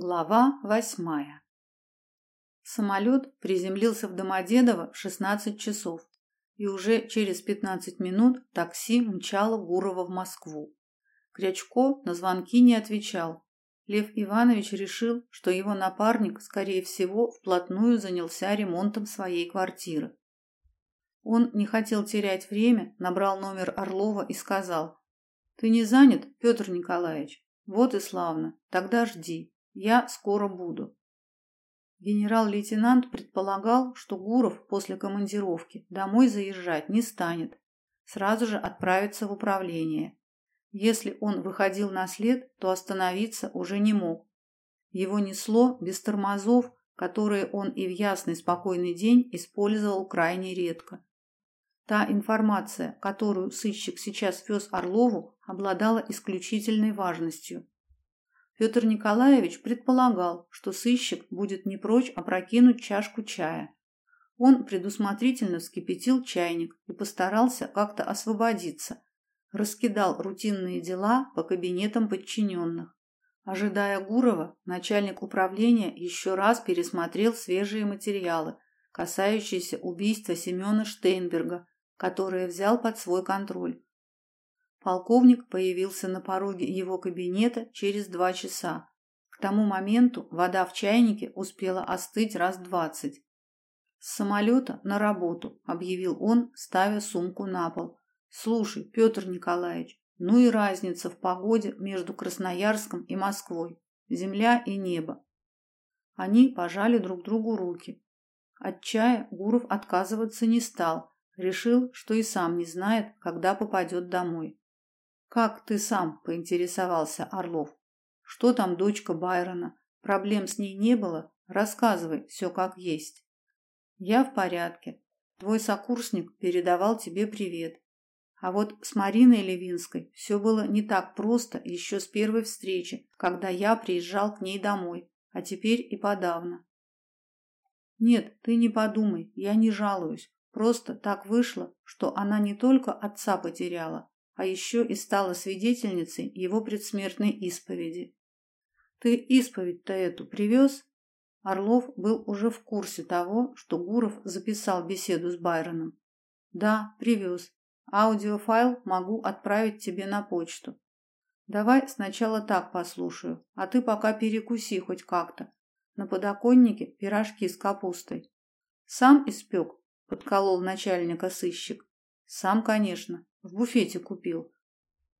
Глава восьмая. Самолет приземлился в Домодедово в 16 часов, и уже через 15 минут такси мчало Гурова в Москву. Крячко на звонки не отвечал. Лев Иванович решил, что его напарник, скорее всего, вплотную занялся ремонтом своей квартиры. Он не хотел терять время, набрал номер Орлова и сказал: "Ты не занят, Петр Николаевич? Вот и славно. Тогда жди. Я скоро буду. Генерал-лейтенант предполагал, что Гуров после командировки домой заезжать не станет. Сразу же отправится в управление. Если он выходил на след, то остановиться уже не мог. Его несло без тормозов, которые он и в ясный спокойный день использовал крайне редко. Та информация, которую сыщик сейчас вез Орлову, обладала исключительной важностью. Петр Николаевич предполагал, что сыщик будет не прочь опрокинуть чашку чая. Он предусмотрительно вскипятил чайник и постарался как-то освободиться. Раскидал рутинные дела по кабинетам подчиненных. Ожидая Гурова, начальник управления еще раз пересмотрел свежие материалы, касающиеся убийства Семена Штейнберга, которые взял под свой контроль. Полковник появился на пороге его кабинета через два часа. К тому моменту вода в чайнике успела остыть раз двадцать. С самолета на работу, объявил он, ставя сумку на пол. Слушай, Петр Николаевич, ну и разница в погоде между Красноярском и Москвой. Земля и небо. Они пожали друг другу руки. От чая Гуров отказываться не стал, решил, что и сам не знает, когда попадет домой. Как ты сам, поинтересовался Орлов. Что там дочка Байрона? Проблем с ней не было? Рассказывай все как есть. Я в порядке. Твой сокурсник передавал тебе привет. А вот с Мариной Левинской все было не так просто еще с первой встречи, когда я приезжал к ней домой, а теперь и подавно. Нет, ты не подумай, я не жалуюсь. Просто так вышло, что она не только отца потеряла, а еще и стала свидетельницей его предсмертной исповеди. Ты исповедь-то эту привез?» Орлов был уже в курсе того, что Гуров записал беседу с Байроном. Да, привез. Аудиофайл могу отправить тебе на почту. Давай сначала так послушаю, а ты пока перекуси хоть как-то. На подоконнике пирожки с капустой. Сам испек, подколол начальника сыщик. Сам, конечно. В буфете купил.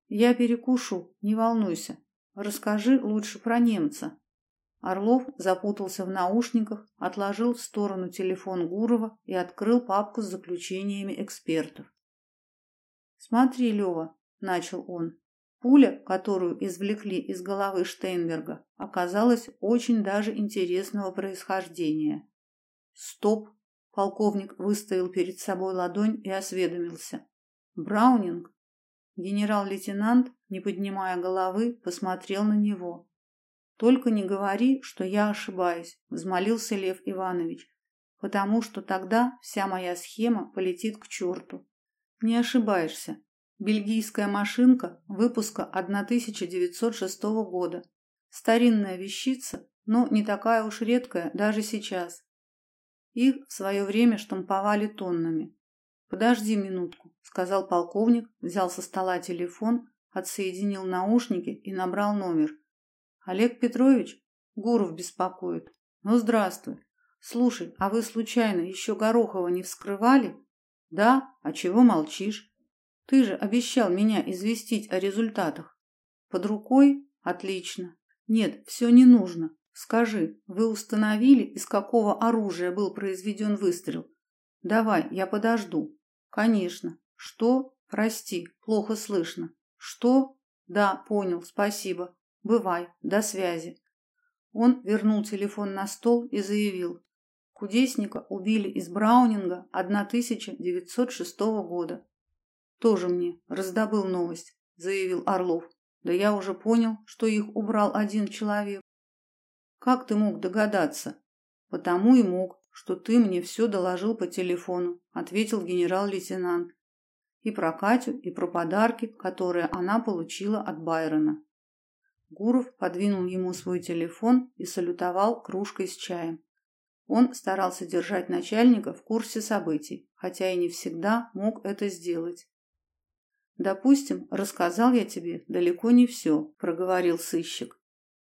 Я перекушу, не волнуйся. Расскажи лучше про немца. Орлов запутался в наушниках, отложил в сторону телефон Гурова и открыл папку с заключениями экспертов. Смотри, Лева, начал он. Пуля, которую извлекли из головы Штейнберга, оказалась очень даже интересного происхождения. Стоп, полковник выставил перед собой ладонь и осведомился: Браунинг. Генерал-лейтенант, не поднимая головы, посмотрел на него. Только не говори, что я ошибаюсь, взмолился Лев Иванович, потому что тогда вся моя схема полетит к черту. Не ошибаешься. Бельгийская машинка выпуска 1906 года. Старинная вещица, но не такая уж редкая даже сейчас. Их в свое время штамповали тоннами. Подожди минутку, сказал полковник, взял со стола телефон, отсоединил наушники и набрал номер. Олег Петрович, Гуров беспокоит. Ну здравствуй. Слушай, а вы случайно еще Горохова не вскрывали? Да, а чего молчишь? Ты же обещал меня известить о результатах. Под рукой? Отлично. Нет, все не нужно. Скажи, вы установили, из какого оружия был произведен выстрел? Давай, я подожду. Конечно. Что? Прости, плохо слышно. Что? Да, понял, спасибо. Бывай. До связи. Он вернул телефон на стол и заявил: Кудесника убили из Браунинга 1906 года. Тоже мне раздобыл новость, заявил Орлов. Да я уже понял, что их убрал один человек. Как ты мог догадаться? Потому и мог что ты мне все доложил по телефону, ответил генерал-лейтенант. И про Катю, и про подарки, которые она получила от Байрона. Гуров подвинул ему свой телефон и салютовал кружкой с чаем. Он старался держать начальника в курсе событий, хотя и не всегда мог это сделать. «Допустим, рассказал я тебе далеко не все», – проговорил сыщик.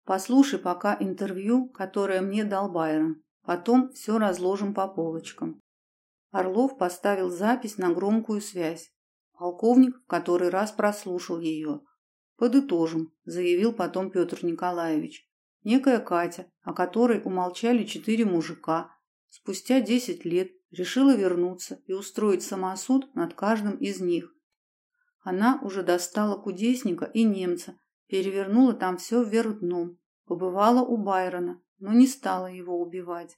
«Послушай пока интервью, которое мне дал Байрон. Потом все разложим по полочкам». Орлов поставил запись на громкую связь. Полковник в который раз прослушал ее. «Подытожим», – заявил потом Петр Николаевич. Некая Катя, о которой умолчали четыре мужика, спустя десять лет решила вернуться и устроить самосуд над каждым из них. Она уже достала кудесника и немца, перевернула там все вверх дном, побывала у Байрона, но не стала его убивать.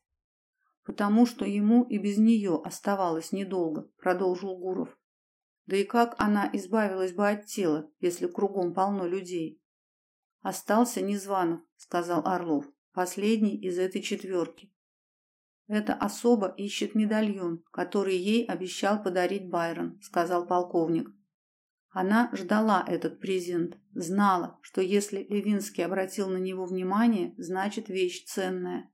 Потому что ему и без нее оставалось недолго, продолжил Гуров. Да и как она избавилась бы от тела, если кругом полно людей? Остался Незванов, сказал Орлов, последний из этой четверки. Эта особа ищет медальон, который ей обещал подарить Байрон, сказал полковник. Она ждала этот презент, знала, что если Левинский обратил на него внимание, значит вещь ценная.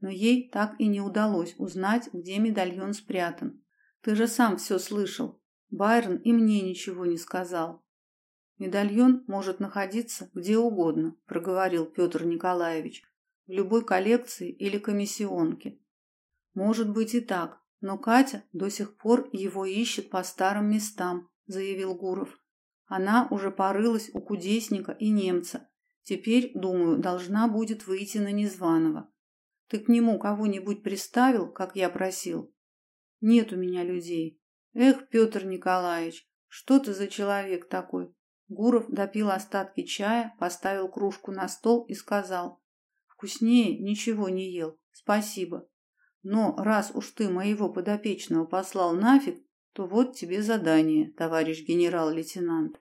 Но ей так и не удалось узнать, где медальон спрятан. Ты же сам все слышал. Байрон и мне ничего не сказал. Медальон может находиться где угодно, проговорил Петр Николаевич, в любой коллекции или комиссионке. Может быть и так, но Катя до сих пор его ищет по старым местам, заявил Гуров. Она уже порылась у кудесника и немца. Теперь, думаю, должна будет выйти на Незваного. Ты к нему кого-нибудь приставил, как я просил? Нет у меня людей. Эх, Петр Николаевич, что ты за человек такой? Гуров допил остатки чая, поставил кружку на стол и сказал: "Вкуснее ничего не ел. Спасибо. Но раз уж ты моего подопечного послал нафиг, то вот тебе задание, товарищ генерал-лейтенант".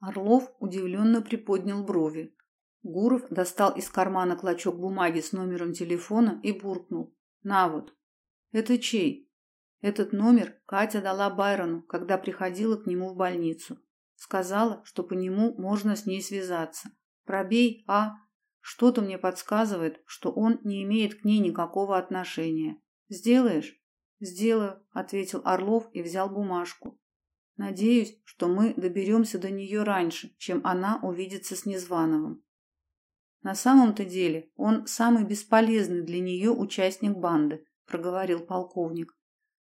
Орлов удивленно приподнял брови. Гуров достал из кармана клочок бумаги с номером телефона и буркнул: "На вот. Это чей?" Этот номер Катя дала Байрону, когда приходила к нему в больницу. Сказала, что по нему можно с ней связаться. Пробей, а что-то мне подсказывает, что он не имеет к ней никакого отношения. Сделаешь? Сделаю, ответил Орлов и взял бумажку. Надеюсь, что мы доберемся до нее раньше, чем она увидится с Незвановым. На самом-то деле, он самый бесполезный для нее участник банды, проговорил полковник.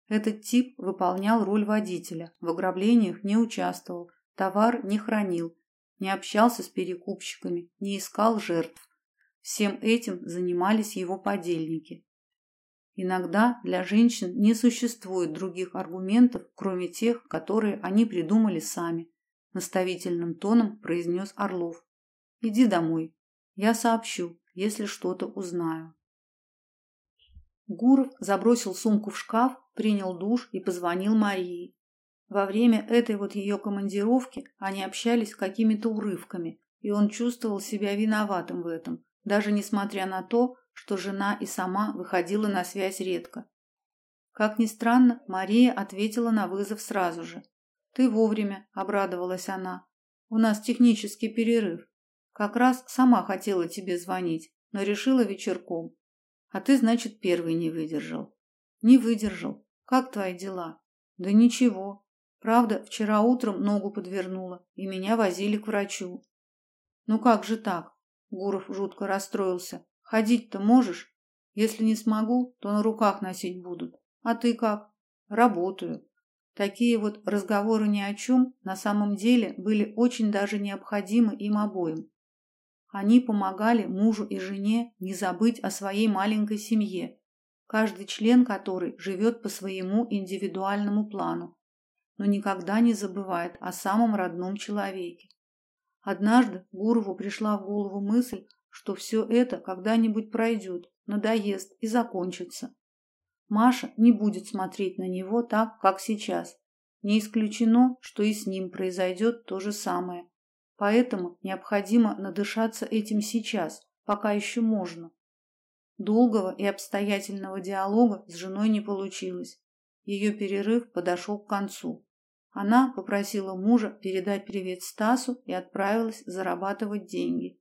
Этот тип выполнял роль водителя, в ограблениях не участвовал, Товар не хранил, не общался с перекупщиками, не искал жертв. Всем этим занимались его подельники. Иногда для женщин не существует других аргументов, кроме тех, которые они придумали сами, наставительным тоном произнес Орлов. Иди домой. Я сообщу, если что-то узнаю. Гуров забросил сумку в шкаф, принял душ и позвонил Марии. Во время этой вот ее командировки они общались какими-то урывками, и он чувствовал себя виноватым в этом, даже несмотря на то, что жена и сама выходила на связь редко. Как ни странно, Мария ответила на вызов сразу же. «Ты вовремя», — обрадовалась она. «У нас технический перерыв. Как раз сама хотела тебе звонить, но решила вечерком. А ты, значит, первый не выдержал». «Не выдержал. Как твои дела?» «Да ничего. Правда, вчера утром ногу подвернула, и меня возили к врачу. Ну как же так? Гуров жутко расстроился. Ходить-то можешь? Если не смогу, то на руках носить будут. А ты как? Работаю. Такие вот разговоры ни о чем на самом деле были очень даже необходимы им обоим. Они помогали мужу и жене не забыть о своей маленькой семье, каждый член которой живет по своему индивидуальному плану но никогда не забывает о самом родном человеке. Однажды Гурову пришла в голову мысль, что все это когда-нибудь пройдет, надоест и закончится. Маша не будет смотреть на него так, как сейчас. Не исключено, что и с ним произойдет то же самое. Поэтому необходимо надышаться этим сейчас, пока еще можно. Долгого и обстоятельного диалога с женой не получилось. Ее перерыв подошел к концу. Она попросила мужа передать привет Стасу и отправилась зарабатывать деньги.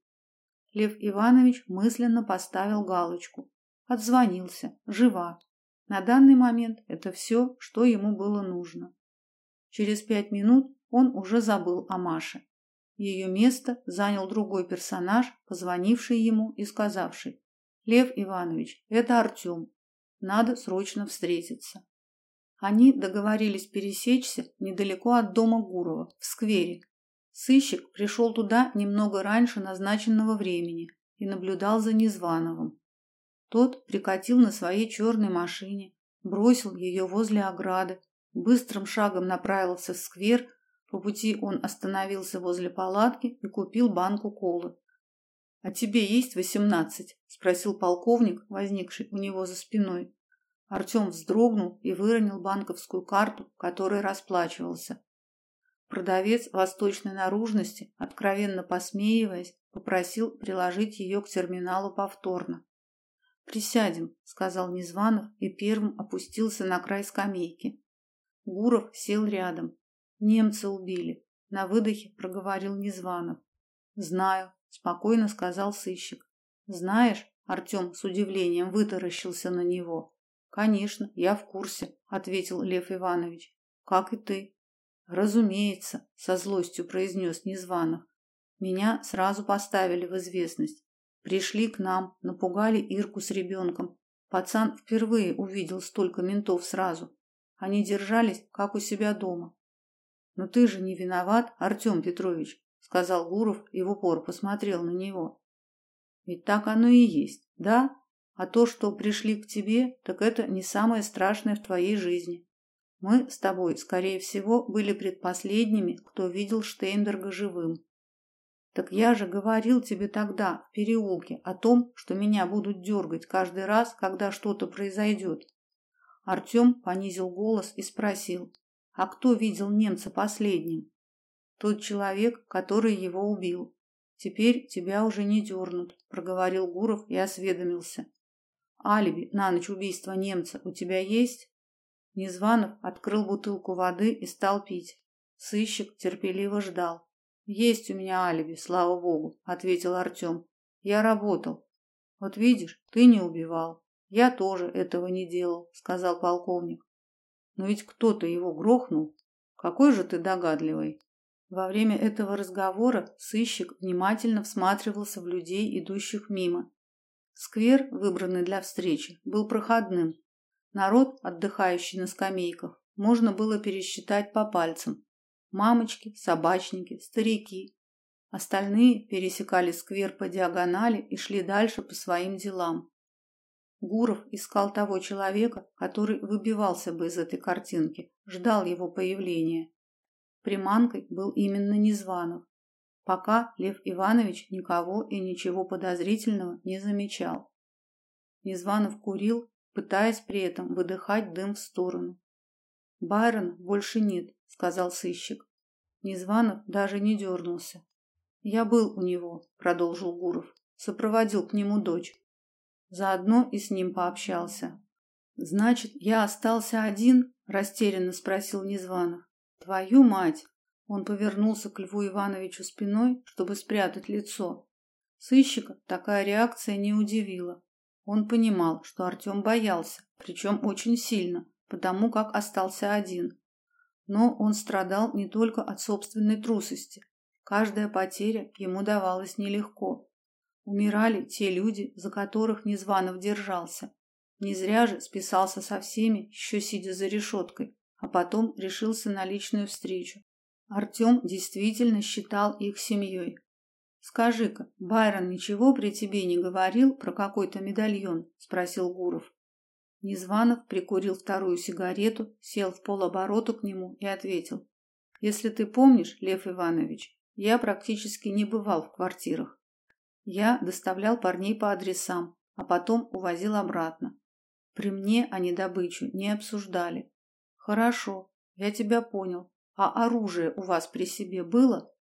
Лев Иванович мысленно поставил галочку. Отзвонился. Жива. На данный момент это все, что ему было нужно. Через пять минут он уже забыл о Маше. Ее место занял другой персонаж, позвонивший ему и сказавший: "Лев Иванович, это Артем. Надо срочно встретиться". Они договорились пересечься недалеко от дома Гурова, в сквере. Сыщик пришел туда немного раньше назначенного времени и наблюдал за Незвановым. Тот прикатил на своей черной машине, бросил ее возле ограды, быстрым шагом направился в сквер, по пути он остановился возле палатки и купил банку колы. «А тебе есть восемнадцать?» – спросил полковник, возникший у него за спиной. Артем вздрогнул и выронил банковскую карту, которой расплачивался. Продавец восточной наружности, откровенно посмеиваясь, попросил приложить ее к терминалу повторно. «Присядем», — сказал Незванов и первым опустился на край скамейки. Гуров сел рядом. Немца убили. На выдохе проговорил Незванов. Знаю, спокойно сказал сыщик. Знаешь, Артем с удивлением вытаращился на него. Конечно, я в курсе, ответил Лев Иванович. Как и ты. Разумеется, со злостью произнес Незванов. Меня сразу поставили в известность. Пришли к нам, напугали Ирку с ребенком. Пацан впервые увидел столько ментов сразу. Они держались, как у себя дома. Но ты же не виноват, Артем Петрович, сказал Гуров и в упор посмотрел на него. Ведь так оно и есть, да? А то, что пришли к тебе, так это не самое страшное в твоей жизни. Мы с тобой, скорее всего, были предпоследними, кто видел Штейнберга живым. Так я же говорил тебе тогда в переулке о том, что меня будут дергать каждый раз, когда что-то произойдет. Артем понизил голос и спросил: а кто видел немца последним? Тот человек, который его убил. Теперь тебя уже не дернут, проговорил Гуров и осведомился. Алиби на ночь убийства немца у тебя есть? Незванов открыл бутылку воды и стал пить. Сыщик терпеливо ждал. Есть у меня алиби, слава богу, ответил Артем. Я работал. Вот видишь, ты не убивал. Я тоже этого не делал, сказал полковник. Но ведь кто-то его грохнул. Какой же ты догадливый. Во время этого разговора сыщик внимательно всматривался в людей, идущих мимо. Сквер, выбранный для встречи, был проходным. Народ, отдыхающий на скамейках, можно было пересчитать по пальцам. Мамочки, собачники, старики. Остальные пересекали сквер по диагонали и шли дальше по своим делам. Гуров искал того человека, который выбивался бы из этой картинки, ждал его появления. Приманкой был именно Незванов. Пока Лев Иванович никого и ничего подозрительного не замечал. Незванов курил, пытаясь при этом выдыхать дым в сторону. Байрон больше нет, сказал сыщик. Незванов даже не дернулся. Я был у него, продолжил Гуров, сопроводил к нему дочь. Заодно и с ним пообщался. Значит, я остался один? растерянно спросил Незванов. Твою мать! Он повернулся к Льву Ивановичу спиной, чтобы спрятать лицо. Сыщика такая реакция не удивила. Он понимал, что Артем боялся, причем очень сильно, потому как остался один. Но он страдал не только от собственной трусости. Каждая потеря ему давалась нелегко. Умирали те люди, за которых Незванов держался. Не зря же списался со всеми, еще сидя за решеткой, а потом решился на личную встречу. Артем действительно считал их семьей. Скажи-ка, Байрон ничего при тебе не говорил про какой-то медальон? спросил Гуров. Незванов прикурил вторую сигарету, сел в полоборота к нему и ответил: "Если ты помнишь, Лев Иванович, я практически не бывал в квартирах. Я доставлял парней по адресам, а потом увозил обратно. При мне они добычу не обсуждали. Хорошо, я тебя понял. А оружие у вас при себе было?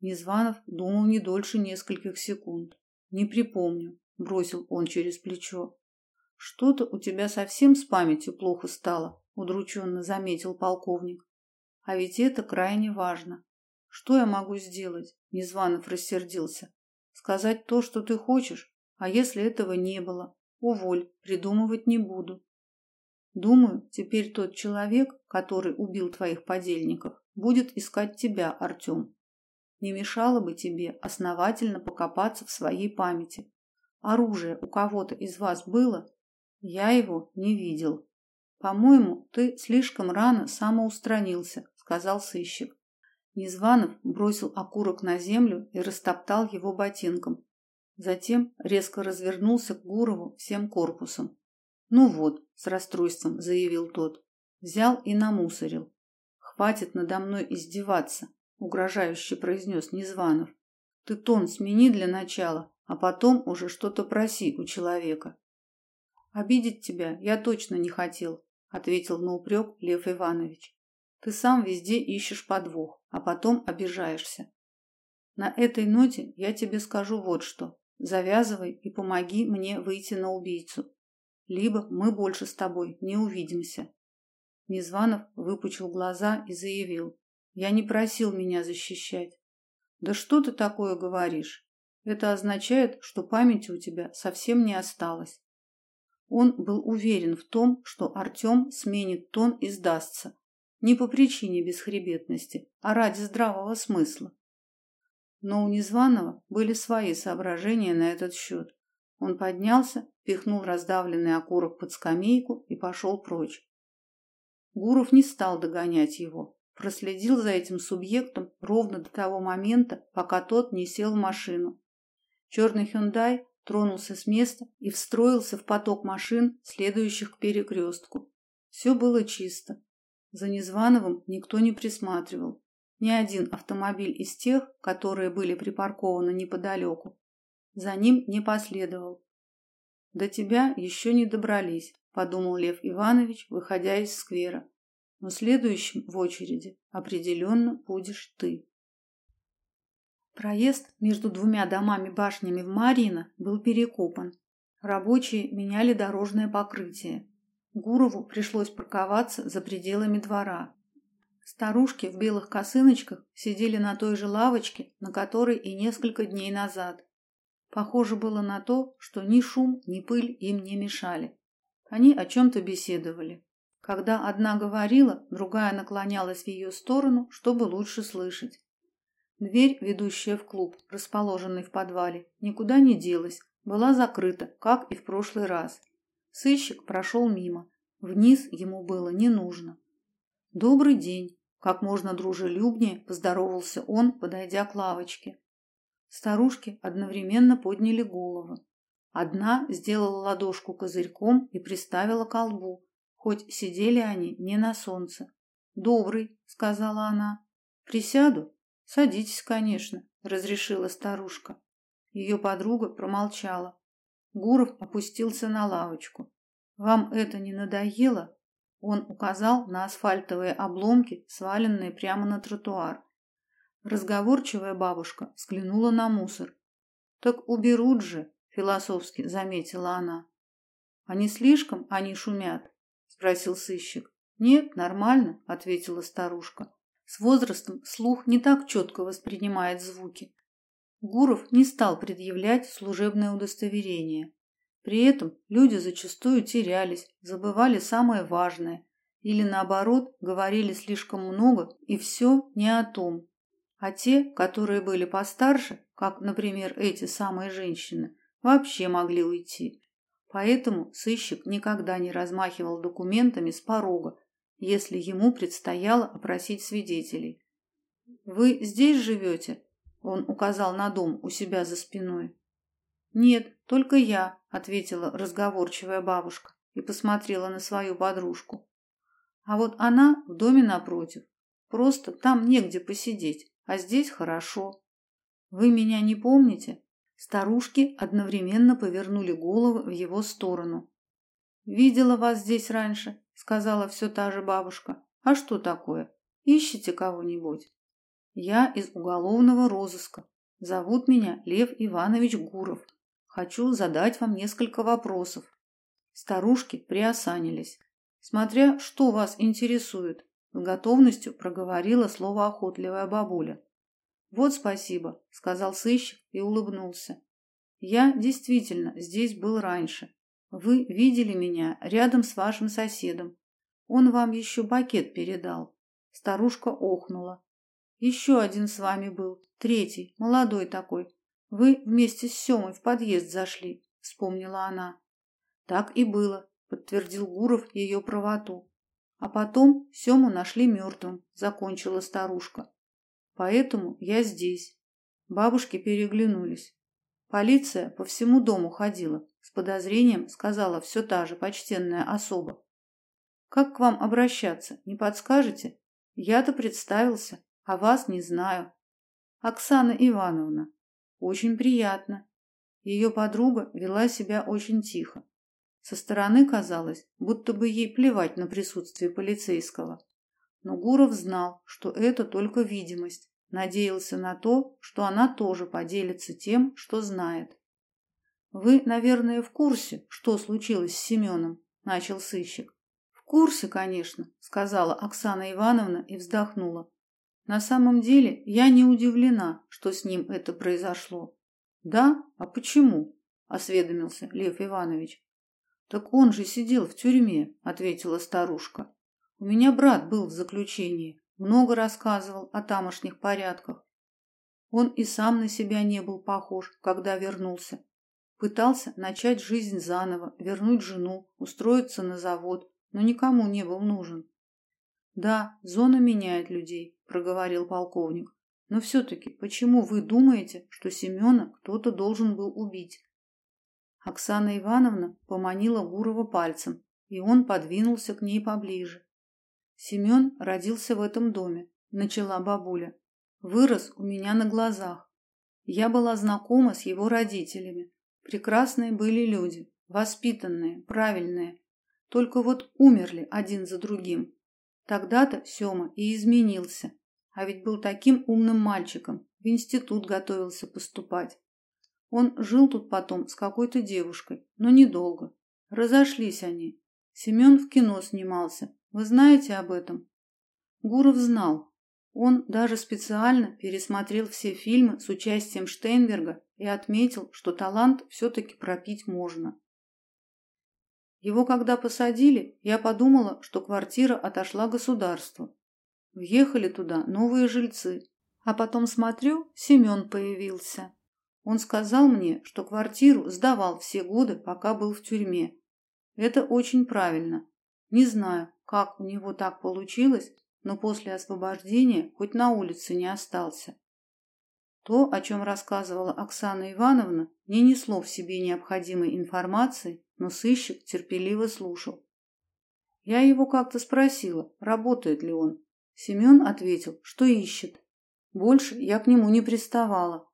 Незванов думал не дольше нескольких секунд. Не припомню, бросил он через плечо. Что-то у тебя совсем с памятью плохо стало, удрученно заметил полковник. А ведь это крайне важно. Что я могу сделать? Незванов рассердился. сказать то, что ты хочешь, а если этого не было, уволь, придумывать не буду. Думаю, теперь тот человек, который убил твоих подельников, будет искать тебя, Артем. Не мешало бы тебе основательно покопаться в своей памяти. Оружие у кого-то из вас было? Я его не видел. По-моему, ты слишком рано самоустранился, сказал сыщик. Незванов бросил окурок на землю и растоптал его ботинком. Затем резко развернулся к Гурову всем корпусом. Ну вот, с расстройством заявил тот. Взял и намусорил. Хватит надо мной издеваться, угрожающе произнес Незванов. Ты тон смени для начала, а потом уже что-то проси у человека. Обидеть тебя я точно не хотел, ответил на упрек Лев Иванович. Ты сам везде ищешь подвох, а потом обижаешься. На этой ноте я тебе скажу вот что. Завязывай и помоги мне выйти на убийцу. Либо мы больше с тобой не увидимся. Незванов выпучил глаза и заявил: "Я не просил меня защищать". "Да что ты такое говоришь? Это означает, что памяти у тебя совсем не осталось". Он был уверен в том, что Артем сменит тон и сдастся, не по причине бесхребетности, а ради здравого смысла. Но у Незваного были свои соображения на этот счет. Он поднялся, пихнул раздавленный окурок под скамейку и пошел прочь. Гуров не стал догонять его, проследил за этим субъектом ровно до того момента, пока тот не сел в машину. Черный Hyundai тронулся с места и встроился в поток машин, следующих к перекрестку. Все было чисто. За Незвановым никто не присматривал. Ни один автомобиль из тех, которые были припаркованы неподалеку, за ним не последовал. До тебя еще не добрались, подумал Лев Иванович, выходя из сквера. Но следующим в очереди определенно будешь ты. Проезд между двумя домами-башнями в Марьино был перекопан. Рабочие меняли дорожное покрытие. Гурову пришлось парковаться за пределами двора. Старушки в белых косыночках сидели на той же лавочке, на которой и несколько дней назад. Похоже было на то, что ни шум, ни пыль им не мешали. Они о чем то беседовали. Когда одна говорила, другая наклонялась в ее сторону, чтобы лучше слышать. Дверь, ведущая в клуб, расположенный в подвале, никуда не делась, была закрыта, как и в прошлый раз. Сыщик прошел мимо. Вниз ему было не нужно. Добрый день, как можно дружелюбнее поздоровался он, подойдя к лавочке. Старушки одновременно подняли головы. Одна сделала ладошку козырьком и приставила к колбу, хоть сидели они не на солнце. "Добрый", сказала она. "Присяду?" Садитесь, конечно, разрешила старушка. Ее подруга промолчала. Гуров опустился на лавочку. Вам это не надоело? Он указал на асфальтовые обломки, сваленные прямо на тротуар. Разговорчивая бабушка взглянула на мусор. Так уберут же, философски заметила она. А не слишком они шумят? Спросил сыщик. Нет, нормально, ответила старушка. С возрастом слух не так четко воспринимает звуки. Гуров не стал предъявлять служебное удостоверение. При этом люди зачастую терялись, забывали самое важное или наоборот, говорили слишком много и все не о том. А те, которые были постарше, как, например, эти самые женщины, вообще могли уйти. Поэтому сыщик никогда не размахивал документами с порога, если ему предстояло опросить свидетелей. Вы здесь живете?» Он указал на дом у себя за спиной. Нет, только я, ответила разговорчивая бабушка и посмотрела на свою подружку. А вот она в доме напротив. Просто там негде посидеть, а здесь хорошо. Вы меня не помните? Старушки одновременно повернули головы в его сторону. Видела вас здесь раньше, сказала все та же бабушка. А что такое? Ищете кого-нибудь? Я из уголовного розыска. Зовут меня Лев Иванович Гуров. Хочу задать вам несколько вопросов. Старушки приосанились. Смотря что вас интересует, с готовностью проговорила слово охотливая бабуля. Вот спасибо, сказал сыщик и улыбнулся. Я действительно здесь был раньше. Вы видели меня рядом с вашим соседом. Он вам еще пакет передал. Старушка охнула. Еще один с вами был, третий, молодой такой. Вы вместе с Семой в подъезд зашли, вспомнила она. Так и было, подтвердил Гуров ее правоту. А потом Сему нашли мертвым, закончила старушка. Поэтому я здесь. Бабушки переглянулись. Полиция по всему дому ходила, с подозрением сказала все та же почтенная особа. Как к вам обращаться, не подскажете? Я-то представился, а вас не знаю. Оксана Ивановна. Очень приятно. Ее подруга вела себя очень тихо. Со стороны казалось, будто бы ей плевать на присутствие полицейского. Но Гуров знал, что это только видимость, надеялся на то, что она тоже поделится тем, что знает. Вы, наверное, в курсе, что случилось с Семеном?» – начал сыщик. В курсе, конечно, сказала Оксана Ивановна и вздохнула. На самом деле, я не удивлена, что с ним это произошло. Да? А почему? осведомился Лев Иванович. Так он же сидел в тюрьме, ответила старушка. У меня брат был в заключении, много рассказывал о тамошних порядках. Он и сам на себя не был похож, когда вернулся. Пытался начать жизнь заново, вернуть жену, устроиться на завод, но никому не был нужен. Да, зона меняет людей, проговорил полковник. Но все таки почему вы думаете, что Семена кто-то должен был убить? Оксана Ивановна поманила Гурова пальцем, и он подвинулся к ней поближе. Семен родился в этом доме, начала бабуля. Вырос у меня на глазах. Я была знакома с его родителями. Прекрасные были люди, воспитанные, правильные. Только вот умерли один за другим. Тогда-то Сёма и изменился. А ведь был таким умным мальчиком, в институт готовился поступать. Он жил тут потом с какой-то девушкой, но недолго. Разошлись они. Семен в кино снимался. Вы знаете об этом? Гуров знал. Он даже специально пересмотрел все фильмы с участием Штейнберга и отметил, что талант все-таки пропить можно. Его когда посадили, я подумала, что квартира отошла государству. Въехали туда новые жильцы. А потом смотрю, Семен появился. Он сказал мне, что квартиру сдавал все годы, пока был в тюрьме. Это очень правильно. Не знаю, как у него так получилось, но после освобождения хоть на улице не остался. То, о чем рассказывала Оксана Ивановна, не несло в себе необходимой информации, но сыщик терпеливо слушал. Я его как-то спросила, работает ли он. Семен ответил, что ищет. Больше я к нему не приставала.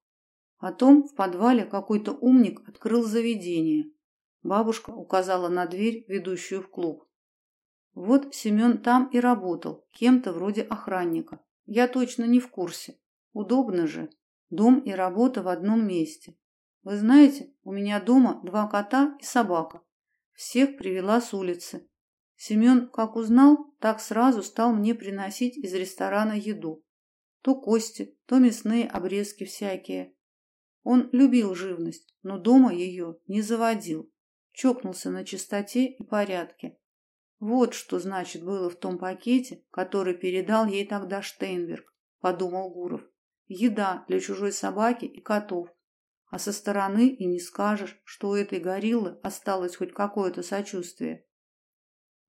Потом в подвале какой-то умник открыл заведение. Бабушка указала на дверь, ведущую в клуб. Вот Семен там и работал, кем-то вроде охранника. Я точно не в курсе. Удобно же. Дом и работа в одном месте. Вы знаете, у меня дома два кота и собака. Всех привела с улицы. Семен, как узнал, так сразу стал мне приносить из ресторана еду. То кости, то мясные обрезки всякие. Он любил живность, но дома ее не заводил. Чокнулся на чистоте и порядке. Вот что значит было в том пакете, который передал ей тогда Штейнберг, подумал Гуров. Еда для чужой собаки и котов. А со стороны и не скажешь, что у этой гориллы осталось хоть какое-то сочувствие.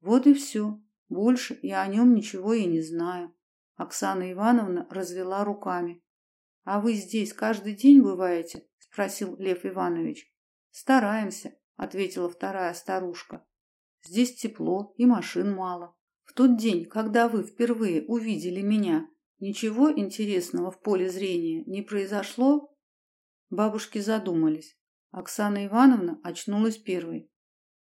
Вот и все. Больше я о нем ничего и не знаю. Оксана Ивановна развела руками. А вы здесь каждый день бываете? спросил Лев Иванович. Стараемся, ответила вторая старушка. Здесь тепло и машин мало. В тот день, когда вы впервые увидели меня, ничего интересного в поле зрения не произошло? Бабушки задумались. Оксана Ивановна очнулась первой.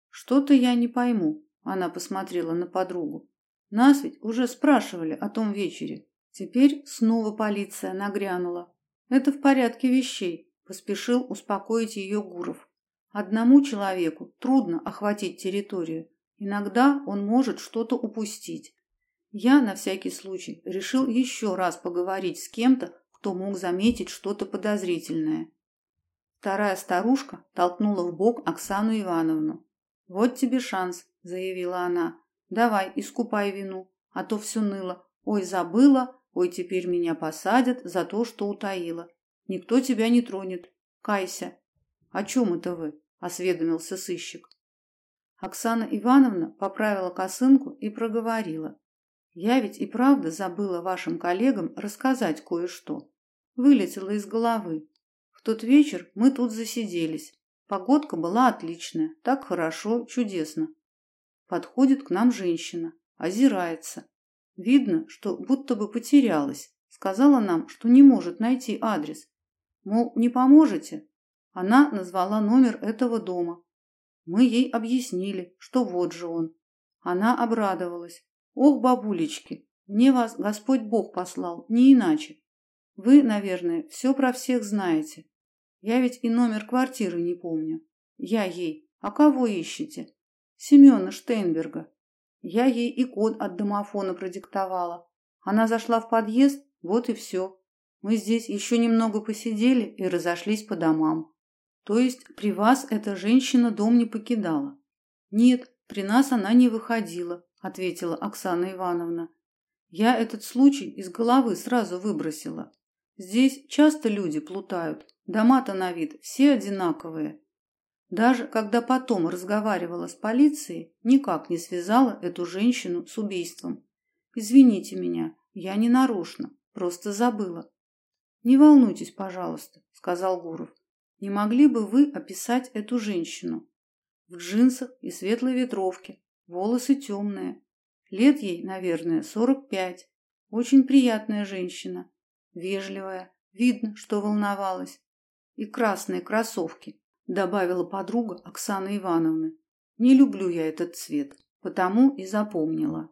Что-то я не пойму, она посмотрела на подругу. Нас ведь уже спрашивали о том вечере. Теперь снова полиция нагрянула. Это в порядке вещей, поспешил успокоить ее Гуров. Одному человеку трудно охватить территорию. Иногда он может что-то упустить. Я на всякий случай решил еще раз поговорить с кем-то, кто мог заметить что-то подозрительное. Вторая старушка толкнула в бок Оксану Ивановну. «Вот тебе шанс», — заявила она. «Давай, искупай вину, а то все ныло. Ой, забыла, ой, теперь меня посадят за то, что утаила. Никто тебя не тронет. Кайся». «О чем это вы?» — осведомился сыщик. Оксана Ивановна поправила косынку и проговорила. «Я ведь и правда забыла вашим коллегам рассказать кое-что. Вылетело из головы. В тот вечер мы тут засиделись. Погодка была отличная, так хорошо, чудесно. Подходит к нам женщина, озирается. Видно, что будто бы потерялась. Сказала нам, что не может найти адрес. Мол, не поможете? Она назвала номер этого дома. Мы ей объяснили, что вот же он. Она обрадовалась. Ох, бабулечки, мне вас Господь Бог послал, не иначе. Вы, наверное, все про всех знаете. Я ведь и номер квартиры не помню. Я ей. А кого ищете? Семена Штейнберга. Я ей и код от домофона продиктовала. Она зашла в подъезд, вот и все. Мы здесь еще немного посидели и разошлись по домам. То есть при вас эта женщина дом не покидала? Нет, при нас она не выходила, ответила Оксана Ивановна. Я этот случай из головы сразу выбросила. Здесь часто люди плутают. Дома-то на вид все одинаковые. Даже когда потом разговаривала с полицией, никак не связала эту женщину с убийством. Извините меня, я не нарочно, просто забыла. Не волнуйтесь, пожалуйста, сказал Гуров. Не могли бы вы описать эту женщину? В джинсах и светлой ветровке, волосы темные. Лет ей, наверное, сорок пять. Очень приятная женщина, вежливая, видно, что волновалась. И красные кроссовки, добавила подруга Оксаны Ивановны. Не люблю я этот цвет, потому и запомнила.